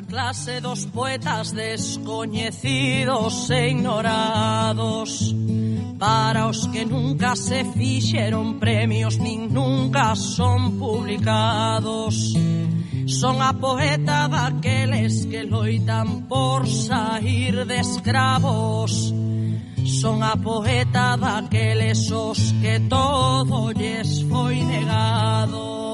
Unha clase dos poetas descoñecidos e ignorados. Para os que nunca se fixeron premios nin nunca son publicados. Son a poeta daqueles que loitan por sair de escravos. Son a poeta daqueles os que todo lles foi negado.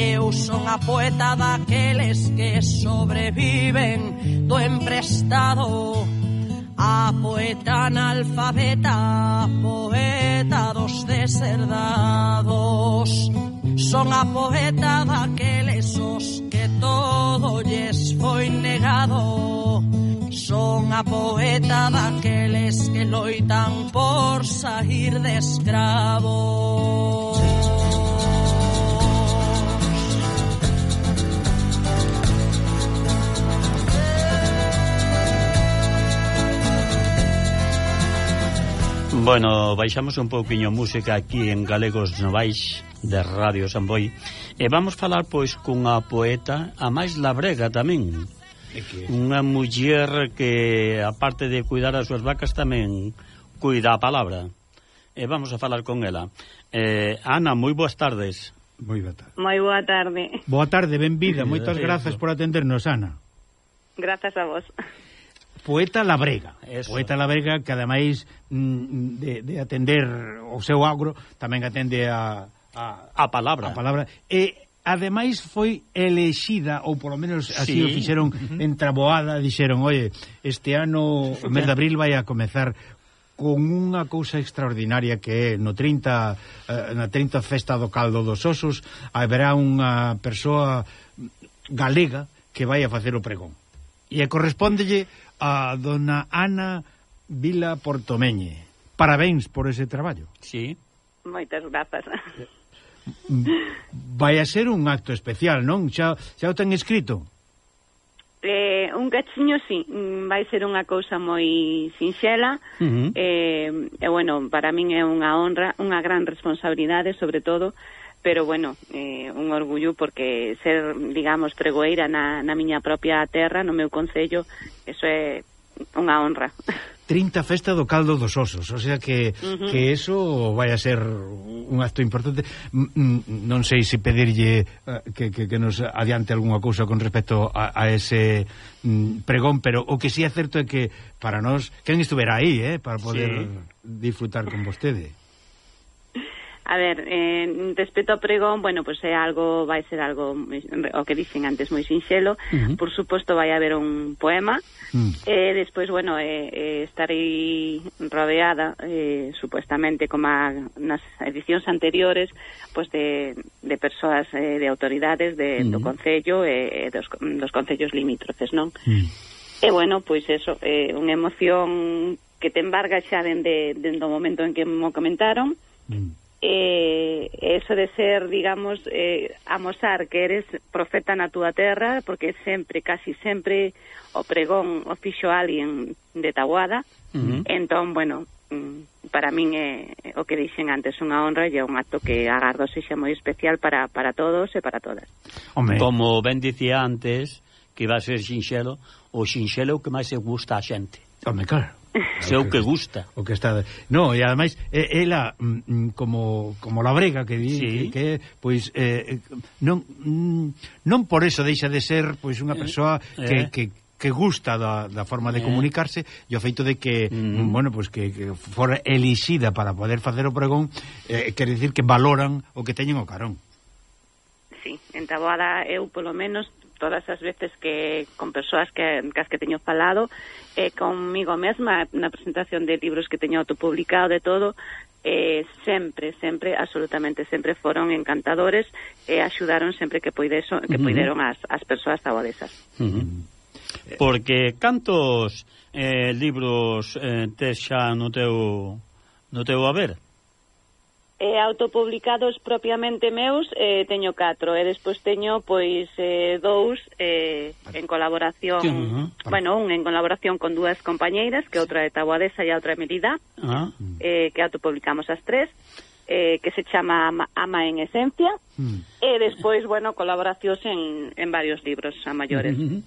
Eu son a poeta daqueles que sobreviven do emprestado. A poeta analfabeta, a poeta dos deserdados. Son a poeta daqueles os que todo lles foi negado. Son a poeta daqueles que loitan por sair de escravos. Bueno, baixamos un pouquiño música aquí en Galegos Novais de Radio Samboy e vamos falar pois cunha poeta a máis labrega tamén unha muller que aparte de cuidar as súas vacas tamén cuida a palabra e vamos a falar con ela eh, Ana, moi boas tardes Moi boa tarde. Moi boa tarde. Boa tarde, benvida. Moitas grazas por atendernos, Ana. Grazas a vos poeta labrega, Eso. poeta labrega que ademais mm, de, de atender o seu agro tamén atende a a, a palabra. A palabra. E ademais foi elexida ou polo menos así sí. o fixeron uh -huh. en Traboada, dixeron, "Oye, este ano o mes de abril vai a comezar con unha cousa extraordinaria que é no 30 eh, na 30 festa do caldo dos osos haberá unha persoa galega que vai a facer o pregón. E correspondelle a dona Ana Vila Portomeñe. Parabéns por ese traballo. Sí. Moitas grazas. Mm, vai a ser un acto especial, non? Xa, xa o ten escrito? Eh, un cachiño, sí, mm, vai ser unha cousa moi sinxela uh -huh. eh, e, bueno, para min é unha honra, unha gran responsabilidade, sobre todo, pero bueno, eh, un orgullo porque ser, digamos, pregoeira na, na miña propia terra, no meu concello, eso é unha honra. 30 festa do caldo dos osos, o sea que uh -huh. que eso vai a ser un acto importante. Non sei se pedirlle eh, que, que, que nos adiante algunha cousa con respecto a, a ese mm, pregón, pero o que si sí é certo é que para nós, quen estuvera aí, eh, para poder sí. disfrutar con vostede. A ver, eh, respecto ao pregón, bueno, pois pues é algo, vai ser algo, o que dixen antes, moi sinxelo. Uh -huh. Por suposto, vai haber un poema. Uh -huh. E eh, despois, bueno, eh, eh, estarei rodeada, eh, supuestamente, como a, nas edicións anteriores, pois pues de, de persoas, eh, de autoridades de, uh -huh. do Concello e eh, dos, dos Concellos limítrofes, non? Uh -huh. E, bueno, pois pues eso, eh, unha emoción que te embarga xa dende, dende o momento en que mo comentaron, uh -huh eh, eso de ser, digamos, eh, amosar que eres profeta na túa terra, porque sempre, casi sempre, o pregón o fixo alguén de Taboada, uh -huh. entón, bueno, mm, para min é o que dixen antes unha honra e é un acto que agardo sexa moi especial para, para todos e para todas. Home. Como ben dicía antes, que iba a ser sinxelo, o sinxelo que máis se gusta a xente. Home, claro. Se o que gusta. O que está. No, e ademais ela mm, mm, como como la brega que di sí. que pois eh, eh non mm, non por eso deixa de ser pois unha persoa eh. que, eh. que que gusta da, da forma de eh. comunicarse e o feito de que, mm-hmm. mm. bueno, pues que, que fora elixida para poder facer o pregón, eh, quere dicir que valoran o que teñen o carón. Sí, en Taboada eu polo menos todas as veces que con persoas que, cas que teño falado, eh, conmigo mesma na presentación de libros que teño autopublicado de todo, eh, sempre, sempre, absolutamente sempre foron encantadores e eh, axudaron sempre que poideso, que poideron as, as persoas tabodesas Uh -huh. Porque cantos eh, libros eh, tes xa no teu, no teu haber? eh, autopublicados propiamente meus eh, teño catro e despois teño pois eh, dous eh, en colaboración sí, uh -huh. bueno, un en colaboración con dúas compañeiras que sí. outra é Taboadesa e a outra é Merida ah. eh, que autopublicamos as tres eh, que se chama Ama, Ama en Esencia mm. e despois, bueno, colaboracións en, en varios libros a maiores mm -hmm.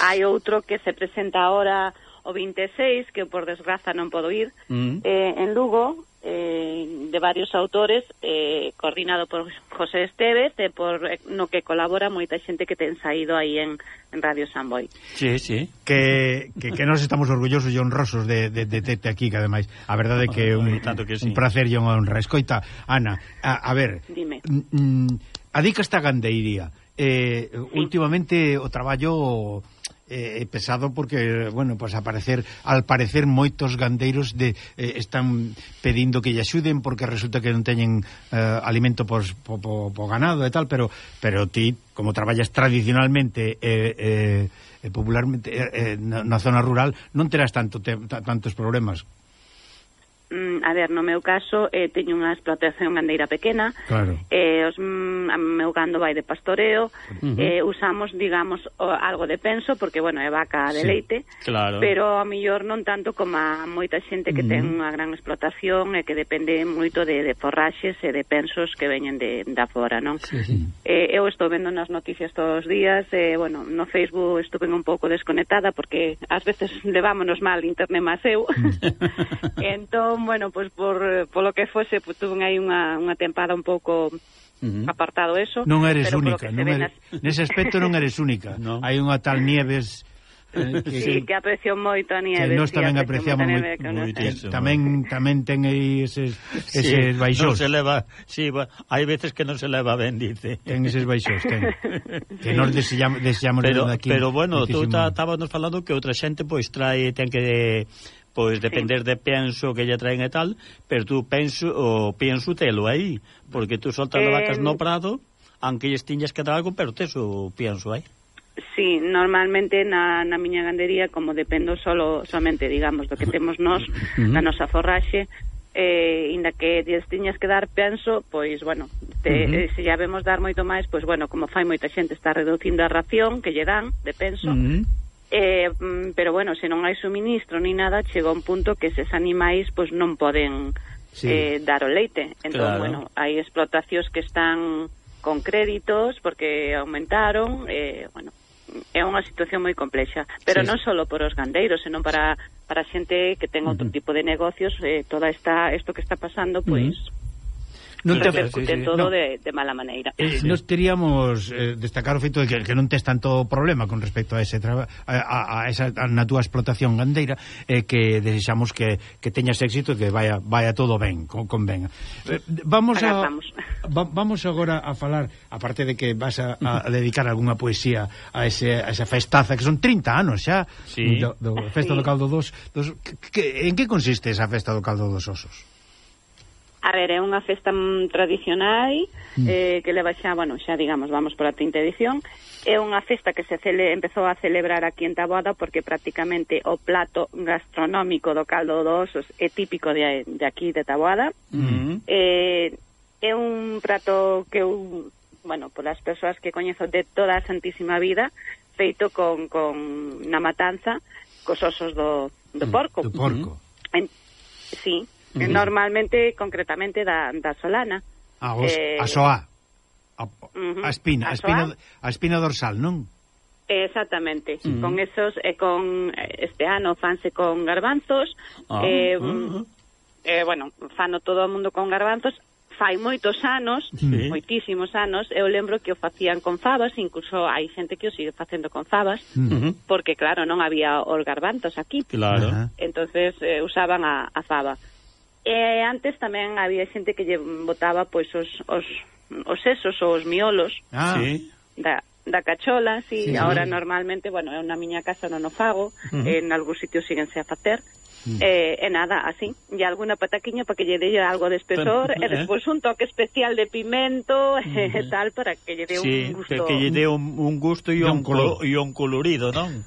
hai outro que se presenta ahora o 26 que por desgraza non podo ir mm. eh, en Lugo eh, de varios autores eh, coordinado por José Estevez e eh, por eh, no que colabora moita xente que ten saído aí en, en Radio Samboy sí, sí. Que, que, que nos estamos orgullosos e honrosos de, de, de tete aquí que ademais a verdade que é un, tanto que sí. un placer e unha honra escoita Ana, a, a ver Dime. Mm, adica esta gandeiría eh, sí. últimamente o traballo eh, pesado porque, bueno, pues aparecer, al parecer moitos gandeiros de, eh, están pedindo que lle axuden porque resulta que non teñen eh, alimento por, po, po, po ganado e tal, pero pero ti, como traballas tradicionalmente eh, eh, eh popularmente eh, eh, na, na zona rural, non terás tanto te, tantos problemas mm, a ver, no meu caso eh, teño unha explotación gandeira pequena claro. eh, os, mm, a meu gando vai de pastoreo uh -huh. eh, usamos, digamos, o, algo de penso porque, bueno, é vaca de sí, leite claro. pero a millor non tanto como a moita xente que uh -huh. ten unha gran explotación e que depende moito de, de forraxes e de pensos que veñen de, da fora, non? Sí, sí. Eh, eu estou vendo nas noticias todos os días eh, bueno, no Facebook estuve un pouco desconectada porque ás veces levámonos mal internet máis eu entón entón, bueno, pois por, polo que fose, pues, tuve aí unha, unha tempada un pouco apartado eso non eres única non eres, as... nese aspecto non eres única no. hai unha tal Nieves Eh, que, sí, que aprecio moito a nieve. Que nós tamén sí, apreciamos moi, moi, tamén tamén ten aí eses eses sí, baixos. Non se leva, sí, va, hai veces que non se leva ben, dice. Ten eses baixos, ten. que nos desellamos desellamos pero, de aquí. Pero bueno, tú estábamos falando que outra xente pois trae ten que pois depender sí. de penso que lle traen e tal, pero tú penso o penso telo aí, porque tú soltas eh... vacas no prado, aunque lles tiñas que dar algo, pero tes o penso aí. Sí, normalmente na, na miña gandería, como dependo solo, somente, digamos, do que temos nós, na nosa forraxe, eh, inda que lles tiñas que dar penso, pois, bueno, te, uh -huh. eh, se ya vemos dar moito máis, pois, bueno, como fai moita xente, está reducindo a ración que lle dan de penso, uh -huh Eh, pero bueno, se non hai suministro ni nada, chega un punto que ses animais pois non poden sí. eh, dar o leite. Entón, claro. bueno, hai explotacións que están con créditos porque aumentaron, eh, bueno, é unha situación moi complexa, pero sí. non só por os gandeiros, senón para para xente que ten outro uh -huh. tipo de negocios, eh, toda esta isto que está pasando, pois uh -huh non te repercute sí, sí, todo no. de, de mala maneira. Eh, sí. Nos teríamos eh, destacar o feito de que, que non tes tanto problema con respecto a ese traba, a, a, a esa a, na túa explotación gandeira eh, que desexamos que, que teñas éxito e que vaya vaya todo ben, con, con ben. Eh, vamos a, va, vamos agora a falar, aparte de que vas a, a dedicar algunha poesía a, ese, a esa festaza que son 30 anos xa sí. do, do Festa sí. do Caldo dos, dos que, que, en que consiste esa Festa do Caldo dos Osos? A ver, é unha festa tradicional mm. eh, que leva xa, bueno, xa digamos, vamos pola quinta edición. É unha festa que se cele, empezou a celebrar aquí en Taboada porque prácticamente o plato gastronómico do caldo do osos é típico de, de aquí, de Taboada. Mm. Eh, é un prato que eu, bueno, polas persoas que coñezo de toda a santísima vida, feito con, con na matanza, cos osos do, do mm, porco. Do porco. Mm-hmm. En, sí, Uh -huh. Normalmente, concretamente, da, da solana. A, os, eh, a soa. A, uh -huh. a espina, a, espina, soa. a espina dorsal, non? Exactamente, uh -huh. con esos e eh, con eh, este ano fanse con garbanzos. Ah, eh, uh -huh. eh, bueno, fano todo o mundo con garbanzos, fai moitos anos, sí. moitísimos anos, eu lembro que o facían con fabas, incluso hai xente que o sigue facendo con fabas, uh -huh. porque claro, non había os garbanzos aquí. Claro. Entonces eh, usaban a, a faba. E antes tamén había xente que lle botaba pois os, os, os sesos ou os miolos ah. sí. da, da cachola, si, sí. ahora normalmente, bueno, eu na miña casa non o fago, uh -huh. en algún sitio síguense a facer, uh -huh. eh, e nada, así, e alguna pataquiña para que lle delle algo de espesor, Pero, e eh. despois un toque especial de pimento uh -huh. e mm. tal, para que lle dé sí, un gusto. que lle dé un, un gusto e un, color. e un colorido, non?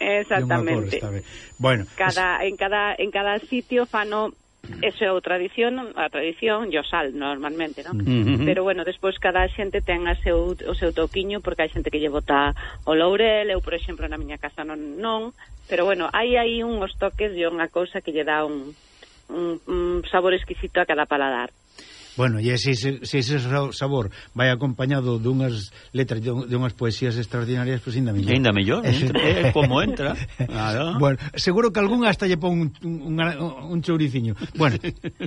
Exactamente. Cor, bueno, cada, es... en, cada, en cada sitio fano Eso é o tradición, a tradición e o sal normalmente, non? Uh -huh. Pero bueno, despois cada xente ten a seu, o seu toquiño porque hai xente que lle bota o laurel, eu por exemplo na miña casa non, non pero bueno, hai aí uns toques e unha cousa que lle dá un, un, un sabor exquisito a cada paladar. Bueno, e se, se, se ese sabor vai acompañado dunhas letras, de unhas poesías extraordinarias, pois pues, ainda mellor. Ainda mellor, é eh, como entra. Claro. Bueno, seguro que algún hasta lle pon un, un, un chouriciño. Bueno,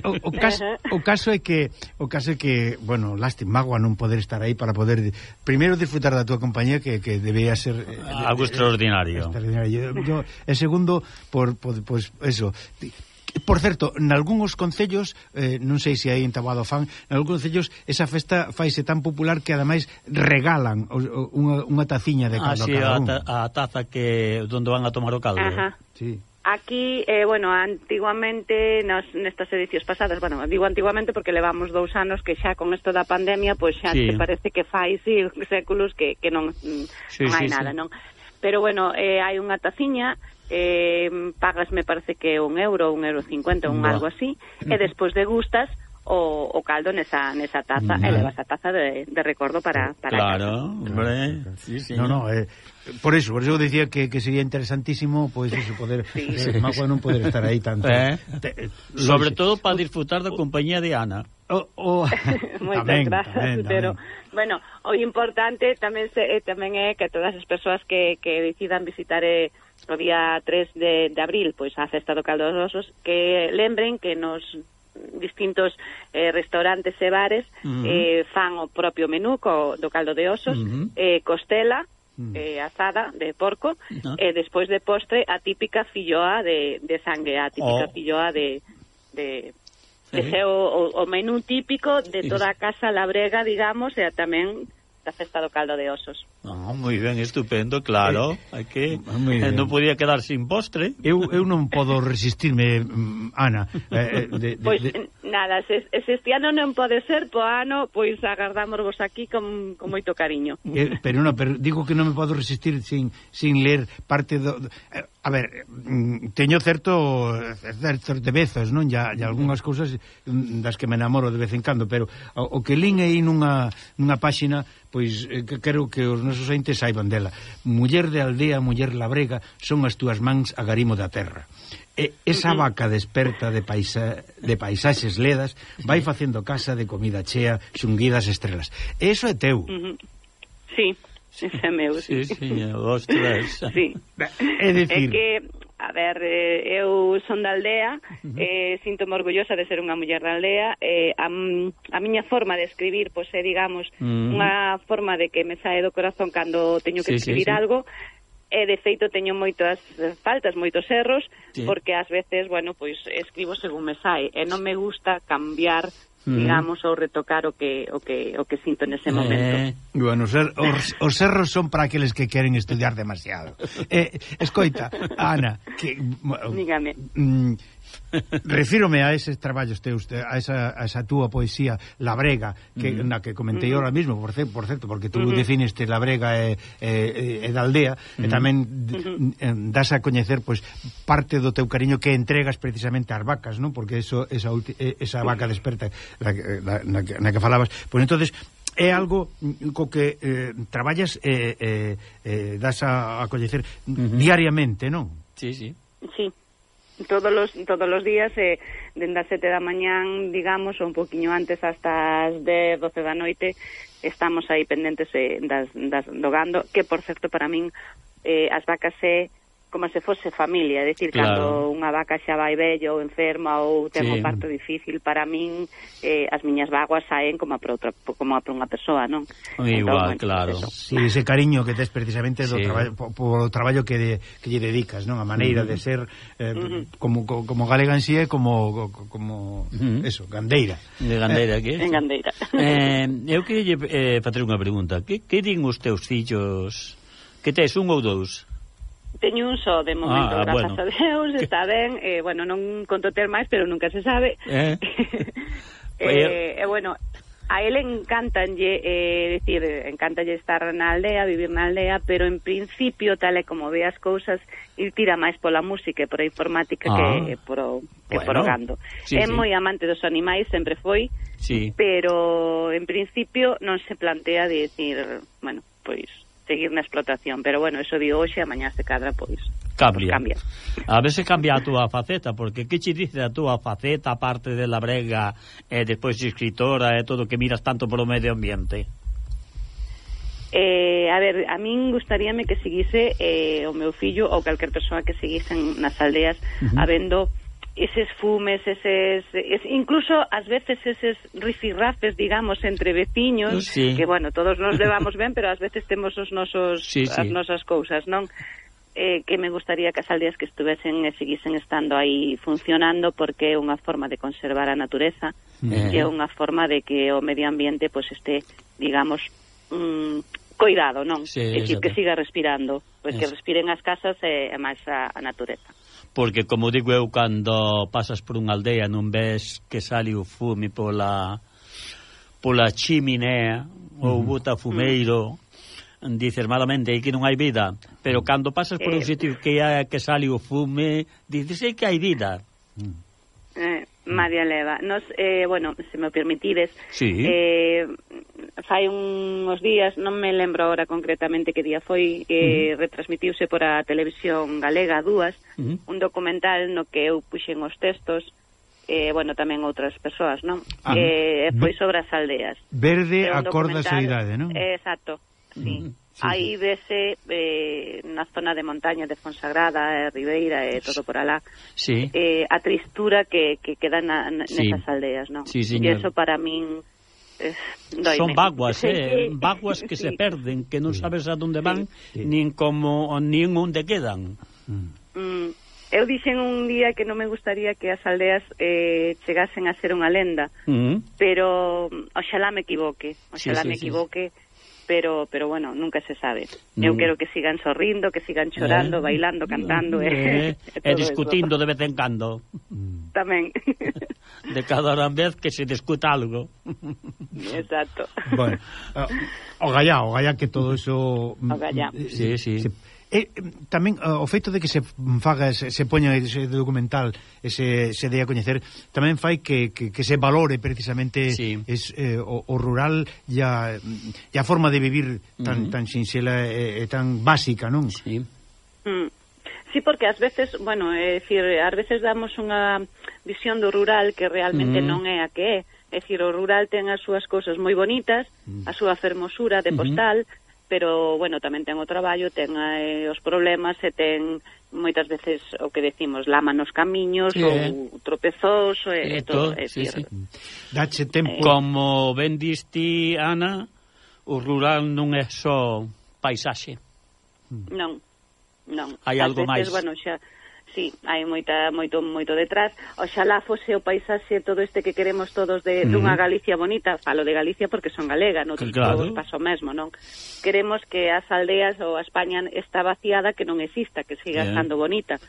o, o, caso, o caso é que o caso é que, bueno, lástima mágoa non poder estar aí para poder primeiro disfrutar da tua compañía que, que debía ser eh, algo eh, extraordinario. extraordinario. Yo, Yo, e segundo por, por pues eso Por certo, nalgúns concellos, eh, non sei se hai en Taboado fan, nalgúns concellos esa festa faise tan popular que ademais regalan o, o, unha, unha taciña de caldo ah, sí, a, ta, a taza que onde van a tomar o caldo. Ajá. Sí. Aquí, eh, bueno, antiguamente nos, nestas edicións pasadas, bueno, digo antiguamente porque levamos dous anos que xa con isto da pandemia, pois pues xa sí. te parece que fai sí, séculos que, que non, sí, non hai sí, nada, sí. non? pero bueno, eh, hai unha taciña eh, pagas me parece que un euro, un euro cincuenta, un no. algo así, e despois degustas o, o caldo nesa, nesa taza mm. e eh, levas a taza de, de recordo para, para Claro, hombre. Sí, sí. No, no, eh, por eso, por eso decía que, que sería interesantísimo pues eso, poder sí. eh, máis non poder estar aí tanto. Eh? Te, eh, Sobre todo para disfrutar da compañía de Ana. Oh, oh. O, o... Moitas tamén, grazas, tamén, tamén. pero bueno, o importante tamén se, eh, tamén é que todas as persoas que, que decidan visitar eh, o día 3 de, de abril, pois pues, a Festa do Caldo dos Osos, que lembren que nos distintos eh, restaurantes e bares uh -huh. eh, fan o propio menú co, do caldo de osos, uh -huh. eh, costela, eh, asada de porco no. e eh, despois de postre a típica filloa de, de sangue, a típica oh. filloa de, de sí. que é o, o menú típico de toda a casa labrega, digamos, e tamén da festa do caldo de osos. Oh, moi ben, estupendo, claro. Eh, que eh, non podía quedar sin postre. Eu, eu non podo resistirme, mm, Ana. Eh, eh, de, de, pois pues, de... nada, se, se este ano non pode ser, po ano, pois, pois agardámosvos aquí con, con moito cariño. Eh, pero non, pero digo que non me podo resistir sin, sin ler parte do... Eh, a ver, mm, teño certo certos devezas, non? Ya, ya algunhas cousas mm, das que me enamoro de vez en cando, pero o, o que lin aí nunha, nunha páxina, pois eh, creo que os nosos entes saiban dela. Muller de aldea, muller labrega, son as túas mans a garimo da terra. E esa vaca desperta de, paisa, de paisaxes ledas vai facendo casa de comida chea, xunguidas estrelas. E iso é teu. Mm-hmm. Uh -huh. Sí. Ese é meu, sí. Sí, sí, ostras. Sí. É dicir... É que A ver, eh, eu son da aldea, eh, sinto-me orgullosa de ser unha muller da aldea, eh, a, a miña forma de escribir, pois é, digamos, mm. unha forma de que me sae do corazón cando teño que sí, escribir sí, sí. algo, e de feito teño moitas faltas, moitos erros, sí. porque ás veces, bueno, pois escribo según me sae, e non me gusta cambiar -huh. digamos, ou retocar o que o que o que sinto nese eh. momento. Eh, bueno, os, er, os, os erros son para aqueles que queren estudiar demasiado. Eh, escoita, Ana, que Dígame. Mm, Refírome a eses traballos teus, a esa, a esa túa poesía labrega que mm. na que comentei mm. ahora mismo, por, ce, por certo, porque tú mm -hmm. La labrega e, e, e da aldea, mm. e mm-hmm. tamén das a coñecer pois parte do teu cariño que entregas precisamente ás vacas, non? Porque eso esa ulti, esa vaca desperta la, na, na, que, na que falabas. Pois entonces é algo co que eh, traballas e eh, eh, eh, das a, a coñecer uh -huh. diariamente, non? Sí, sí. Sí todos los todos los días eh, dende as sete da mañán, digamos, ou un poquinho antes hasta as 10, 12 da noite, estamos aí pendentes eh, das, das, do gando, que, por certo, para min, eh, as vacas é eh, como se fose familia, é dicir, claro. cando unha vaca xa vai vello ou enferma ou ten sí. un parto difícil, para min eh, as miñas vaguas saen como para outra como para unha persoa, non? Igual, entón, claro. Sí, ese cariño que tes precisamente sí. do traballo polo traballo que de, que lle dedicas, non? A maneira uh -huh. de ser eh, uh -huh. como como galega en sí é como como uh -huh. eso, gandeira. De gandeira, eh, que? En gandeira. Eh, eu que lle eh, facer unha pregunta. Que que din os teus fillos? Que tes un ou dous? teño un só de momento, ah, ah grazas bueno. a Deus, está ben. Eh, bueno, non conto ter máis, pero nunca se sabe. Eh, eh, eh bueno, a ele encantanlle, eh, decir, encantanlle estar na aldea, vivir na aldea, pero en principio, tal e como ve as cousas, ir tira máis pola música e pola informática ah, eh, que, por, o, que bueno, por o gando. Sí, é sí. moi amante dos animais, sempre foi, sí. pero en principio non se plantea de decir, bueno, pois seguir na explotación, pero bueno, eso digo hoxe a mañá se cadra pois cambia. Pois cambia. A ver se cambia a túa faceta, porque que che dice a túa faceta aparte de la brega e despois escritora e todo que miras tanto polo medio ambiente? Eh, a ver, a min gustaríame que seguise eh, o meu fillo ou calquer persoa que seguisen nas aldeas uh -huh. habendo eses fumes, eses, es, incluso ás veces eses rifirrafes, digamos, entre veciños, sí. que, bueno, todos nos levamos ben, pero ás veces temos os nosos, sí, sí. as nosas cousas, non? Eh, que me gustaría que as aldeas que estuvesen e seguisen estando aí funcionando porque é unha forma de conservar a natureza mm. eh. e é unha forma de que o medio ambiente pois pues, este, digamos, mm, coidado, non? Sí, é dicir, que siga respirando, pois pues, que respiren as casas e, e máis a, a natureza porque, como digo eu, cando pasas por unha aldea non ves que sale o fume pola pola chiminea ou bota fumeiro... Dices malamente aí que non hai vida, pero cando pasas por eh, un sitio que hai, que sale o fume, dices aí que hai vida. Eh, María Leva, nos eh, bueno, se me permitides, sí. eh fai uns días, non me lembro agora concretamente que día foi, que uh -huh. retransmitiuse por a televisión galega dúas, uh -huh. un documental no que eu puxen os textos, e, eh, bueno, tamén outras persoas, non? Ah, eh, foi sobre as aldeas. Verde acorda a idade, non? Eh, exacto, sí. Uh -huh. Sí, Aí sí. vese eh, na zona de montaña de Fonsagrada, eh, Ribeira e eh, todo por alá sí. eh, a tristura que, que queda na, na, sí. nesas aldeas, non? Sí, señor. E iso para min Eh, Doime. Son vaguas, eh, vaguas que se perden, que non sabes a onde van, nin como nin onde quedan. Mm. mm. Eu dixen un día que non me gustaría que as aldeas eh, chegasen a ser unha lenda, mm. pero oxalá me equivoque, oxalá sí, sí, me equivoque. Sí pero pero bueno, nunca se sabe. Eu mm. quero que sigan sorrindo, que sigan chorando, eh, bailando, cantando eh, eh, eh e discutindo eso. de vez en cando. Tamén. De cada vez que se discuta algo. Exacto. Bueno, eh, o gallá, o gallá que todo eso mm, o gallá. Eh, sí, sí. Se, E, tamén eh, o feito de que se faga se, se poña ese documental ese se, dea dé a coñecer tamén fai que, que, que se valore precisamente sí. es, eh, o, o rural e a, e a forma de vivir tan, uh -huh. tan sinxela e, e tan básica, non? Sí. Mm. Sí, porque ás veces, bueno, é dicir, ás veces damos unha visión do rural que realmente mm. non é a que é. É dicir, o rural ten as súas cousas moi bonitas, mm. a súa fermosura de postal, mm -hmm pero, bueno, tamén ten o traballo, ten eh, os problemas e ten moitas veces o que decimos lama nos camiños sí, ou tropezos tropezós e, eh, todo, é sí, sí. Dache tempo. Eh, Como ben diste, Ana, o rural non é só paisaxe. Non, non. Hai algo máis. Bueno, xa sí, hai moita, moito, moito detrás. Oxalá fose o paisaxe todo este que queremos todos de, mm. dunha Galicia bonita. Falo de Galicia porque son galega, non? Claro. Todos paso mesmo, non? Queremos que as aldeas ou a España está vaciada, que non exista, que siga yeah. estando bonita.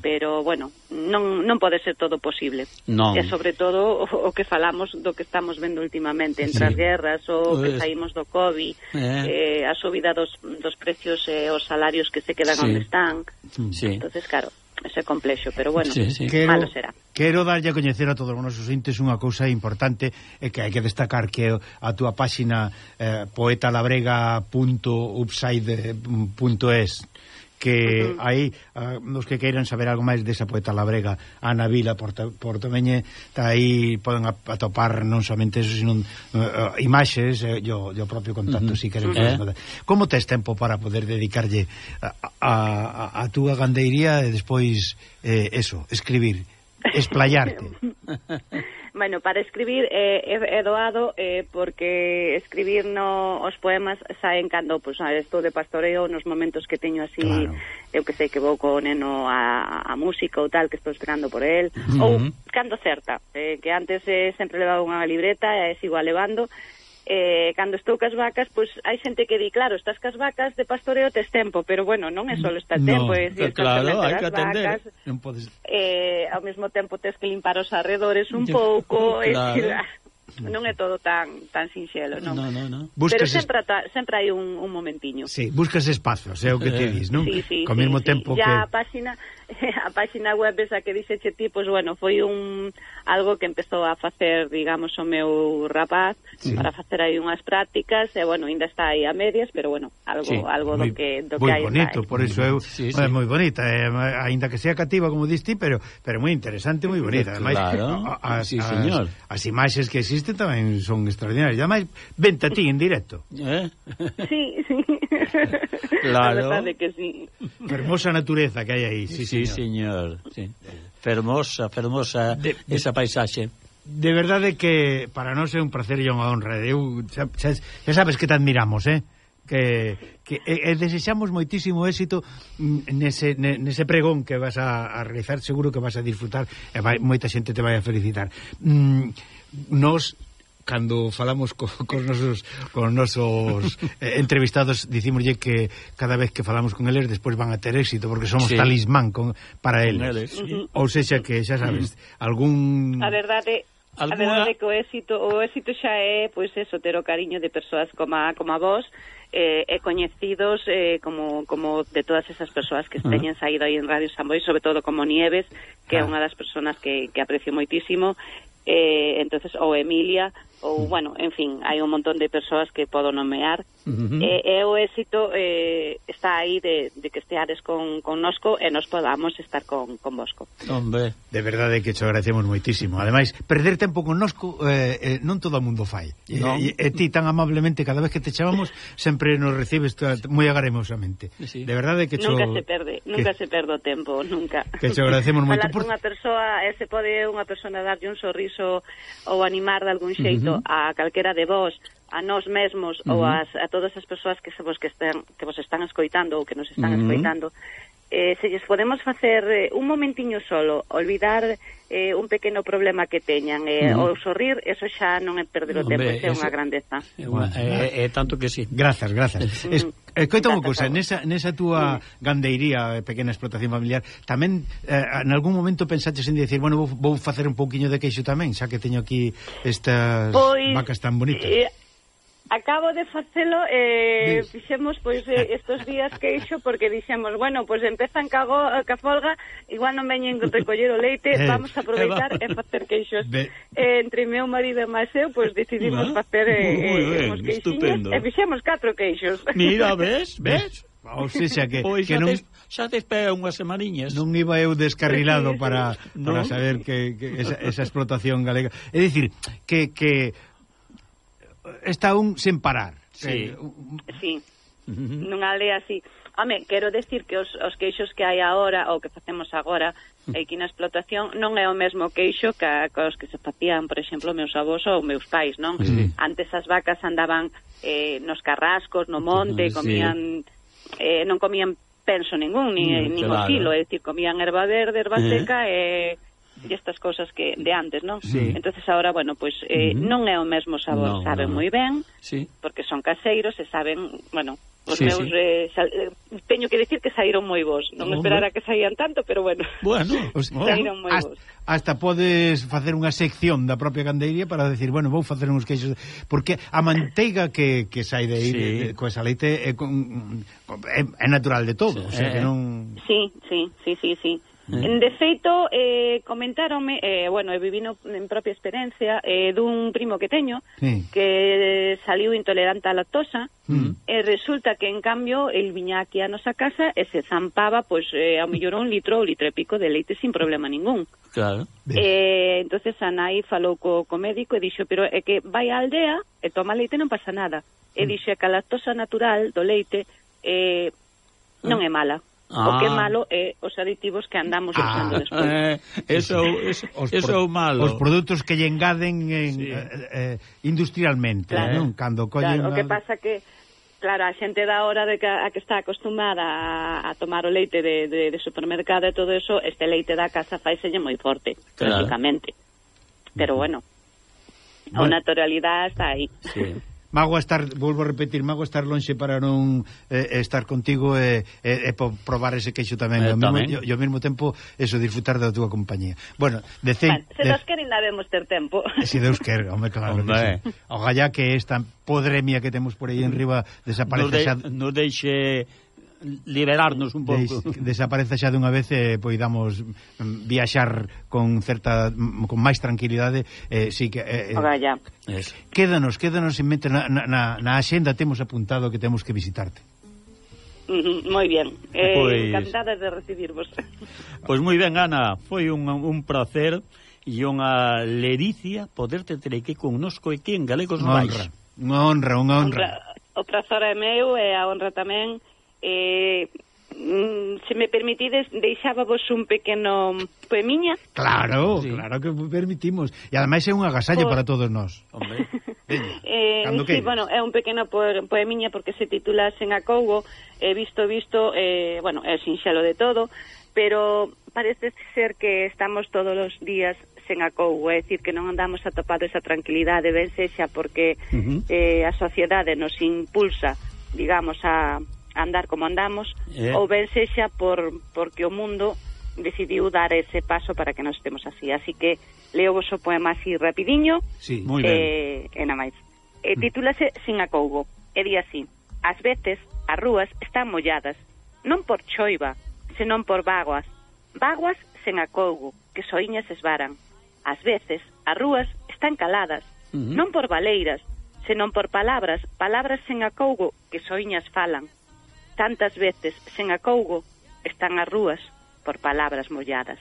Pero, bueno, non, non pode ser todo posible. Non. E sobre todo o, o que falamos do que estamos vendo últimamente, entre sí. as guerras, o pues... que saímos do COVID, eh. eh, a subida dos, dos precios e eh, os salarios que se quedan sí. onde están. Sí. Entonces, claro, eso é complexo, pero bueno, sí, sí. Quero, malo será. Quero darlle a coñecer a todos os nosos intes unha cousa importante e que hai que destacar que a túa páxina eh, poetalabrega.upside.es que aí uh, ah, os que queiran saber algo máis desa poeta labrega Ana Vila Porta, Portameñe tá aí poden atopar non somente eso, sino uh, imaxes eh, e eh, o propio contacto uh -huh. si queren uh -huh. Como tes tempo para poder dedicarlle a, a, a, a túa gandeiría e despois eh, eso, escribir esplayarte Bueno, para escribir eh, é, é doado eh, porque escribir no, os poemas saen cando pues, estou de pastoreo nos momentos que teño así claro. eu que sei que vou co neno a, a música ou tal que estou esperando por el uh ou cando certa eh, que antes eh, sempre levaba unha libreta e eh, sigo levando eh, cando estou cas vacas, pois hai xente que di, claro, estás cas vacas de pastoreo tes tempo, pero bueno, non é só mm. estar tempo, no, é dicir, claro, hai que atender, vacas, non podes... eh, ao mesmo tempo tes que limpar os arredores un Yo, pouco, claro. eh, non é todo tan tan sinxelo, non. No, no, no. Buscas Pero sempre ta, sempre hai un, un momentiño. Sí, buscas espazos, é o que te eh. dis, non? Sí, sí, Co sí, mesmo sí. tempo ya que a páxina a páxina web esa que dixeche ti, pois, bueno, foi un algo que empezou a facer, digamos, o meu rapaz sí. para facer aí unhas prácticas, e, bueno, ainda está aí a medias, pero, bueno, algo sí, algo muy, do que do que hai. Moi bonito, por eso eu, sí, sí. é moi bonita, eh, aínda que sea cativa como dis ti, pero pero moi interesante, moi bonita, ademais. Claro. A, a, sí, señor. As, as imaxes que existen tamén son extraordinarias, e vente a ti en directo. Eh? Sí, sí. Claro. A que sí. Hermosa natureza que hai aí, sí, sí. Sí, señor. Sí. Fermosa, fermosa de, esa paisaxe. De verdade que para nós é un placer e unha honra. Eu, xa, xa, xa sabes que te admiramos, eh? que, que e, e desexamos moitísimo éxito nese, nese pregón que vas a, a realizar, seguro que vas a disfrutar e vai, moita xente te vai a felicitar mm, nos cando falamos co, cos nosos, cos nosos eh, entrevistados dicimoslle que cada vez que falamos con eles despois van a ter éxito porque somos sí. talismán con, para eles. Con eles sí. Ou sexa que xa sabes, algún A verdade Alguna... A verdade que o éxito, o éxito xa é pois eso, ter o cariño de persoas como a, como a vos eh, e coñecidos eh, como, como de todas esas persoas que teñen uh -huh. saído aí en Radio Samboy, sobre todo como Nieves, que ah. é unha das persoas que, que aprecio moitísimo, eh, entonces ou Emilia, ou, bueno, en fin, hai un montón de persoas que podo nomear. Uh eh, -huh. e, e o éxito eh, está aí de, de que esteades con, con nosco e nos podamos estar con, con vosco. Hombre, de verdade que te agradecemos moitísimo. Ademais, perder tempo con nosco eh, eh, non todo o mundo fai. No. E, e, e ti tan amablemente cada vez que te chamamos sempre nos recibes moi agaremosamente. Sí. De verdade que cho... Nunca se perde, que... nunca se perde o tempo, nunca. Que te agradecemos moito. Falar por... unha persoa, e se pode unha persona darlle un sorriso ou animar de algún xeito, uh -huh feito uh -huh. a calquera de vós, a nós mesmos uh -huh. ou as, a todas as persoas que se vos que, estén, que vos están escoitando ou que nos están uh -huh. escoitando, eh, se lles podemos facer eh, un momentiño solo, olvidar eh, un pequeno problema que teñan eh, no. ou sorrir, eso xa non é perder o tempo, Hombre, é unha grandeza. É, é, é tanto que sí. Grazas, grazas. Es, Eh, Escoita unha cousa, nesa, nesa túa sí. gandeiría, eh, pequena explotación familiar, tamén eh, en algún momento pensaches en dicir, bueno, vou, vou facer un pouquiño de queixo tamén, xa que teño aquí estas pois, vacas tan bonitas. Eh, Acabo de facelo e eh, fixemos pois eh, estos días que eixo porque dixemos, bueno, pois empezan cago ca folga, igual non veñen recoller o leite, eh, vamos a eh, aproveitar eh, e facer queixos. Eh, entre meu marido e máis eu, pois decidimos facer eh, eh, uns queixiños e fixemos catro queixos. Mira, ves, ves? Ou seja, que, pois que non... Des, xa despega unhas semaniñas. Non iba eu descarrilado para, para saber que, que esa, esa explotación galega. É dicir, que, que está un sen parar. Sí. Eh, un... sí. Uh -huh. Nunha aldea así. Home, quero decir que os, os queixos que hai agora, ou que facemos agora, aquí na explotación, non é o mesmo queixo que os que se facían, por exemplo, meus avós ou meus pais, non? Sí. Antes as vacas andaban eh, nos carrascos, no monte, comían... Sí. Eh, non comían penso ningún, ni, mm, nin claro. filo, silo, é dicir, comían erva verde, erva eh. seca, e e estas cousas que de antes, non? Sí. Entonces agora, bueno, pois pues, eh, uh -huh. non é o mesmo sabor, no, saben no. moi ben, sí. porque son caseiros e saben, bueno, os sí, meus sí. Eh, sal, eh, teño que decir que saíron moi bons. Non Hombre. esperara que saían tanto, pero bueno. Bueno, os, saíron moi hasta. Hasta podes facer unha sección da propia candeiría para decir, bueno, vou facer uns queixos porque a manteiga que, que sai de aí sí. de, de, co esa leite é, con, é, é natural de todo, sí, o sea, que eh, eh. non Sí, sí, sí, sí, sí. Eh. De feito, eh, comentárome, eh, bueno, e vivino en propia experiencia, eh, dun primo que teño, sí. que saliu intolerante á lactosa, mm. e resulta que, en cambio, el viña aquí a nosa casa e se zampaba, pois, pues, eh, a mellor un litro ou litro e pico de leite sin problema ningún. Claro. Eh, entonces a nai falou co, co médico e dixo, pero é que vai á aldea e toma leite non pasa nada. E mm. que a lactosa natural do leite eh, non é mala. Ah. O que é malo é os aditivos que andamos ah. usando ah, despois. Eh, eso, eso, os eso é o malo. Os produtos que lle engaden en, sí. eh, eh, industrialmente, claro. non? Cando collen... Claro, o que pasa que claro, a xente da hora de que, a que está acostumada a, a tomar o leite de, de, de supermercado e todo eso, este leite da casa faiselle moi forte, claro. lógicamente. Pero bueno, bueno, a naturalidade está aí. Sí. mago estar, volvo a repetir, mago estar lonxe para non eh, estar contigo e eh, eh, probar ese queixo tamén. Eh, tamén. E ao mesmo tempo, eso, disfrutar da túa compañía. Bueno, de cei... Vale, se de... Deus quer, ainda vemos ter tempo. Eh, se Deus quer, home, claro Hombre. que sí. Ojalá que esta podremia que temos por aí enriba desaparece no de, xa... deixe liberarnos un pouco. Des, desapareza xa dunha vez e eh, poidamos mm, viaxar con certa mm, con máis tranquilidade, eh, si que eh, eh ya. Eh, quédanos, quédanos en mente na, na, na axenda temos apuntado que temos que visitarte. Moi bien, eh, pues... encantada de recibirvos Pois pues moi ben, Ana Foi un, un placer E unha lericia poderte ter aquí connosco E que en Galegos Baix Unha honra, unha honra, unha honra. o prazor é meu e a honra tamén eh, mm, se me permitides, deixábavos un pequeno poemiña. Claro, sí. claro que permitimos. E ademais é un agasallo Por... para todos nós. Hombre. eh, sí, bueno, é un pequeno poemiña porque se titula Sen acougo, eh, visto, visto, eh, bueno, é sinxelo de todo, pero parece ser que estamos todos os días sen acougo, é dicir, que non andamos atopado esa tranquilidade, ben sexa, porque uh -huh. eh, a sociedade nos impulsa, digamos, a andar como andamos, eh. ou ben sexa por, porque o mundo decidiu dar ese paso para que nos estemos así. Así que leo vos o poema así rapidiño. Sí, moi eh, ben. E na máis. E mm. titúlase Sin acougo. E di así. As veces as rúas están molladas, non por choiva, senón por vaguas. Vaguas sen acougo, que soiñas esvaran. As veces as rúas están caladas, uh -huh. non por baleiras, senón por palabras, palabras sen acougo, que soiñas falan tantas veces sen acougo están as rúas por palabras molladas.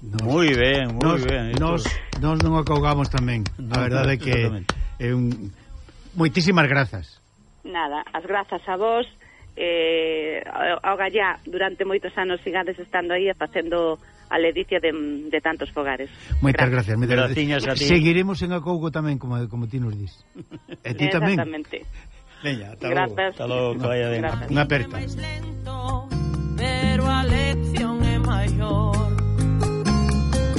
Moi ben, moi nos, ben. Nos, nos non acougamos tamén. A verdade é que é un moitísimas grazas. Nada, as grazas a vos eh, ao Gallá durante moitos anos sigades estando aí e facendo a ledicia de, de tantos fogares. Moitas gracias. gracias. Graciñas a ti. Seguiremos en acougo tamén, como, como ti nos dis. E ti tamén. Exactamente. Veña, ata logo. Ata logo, que vaya ben. Unha aperta. Pero a lección é maior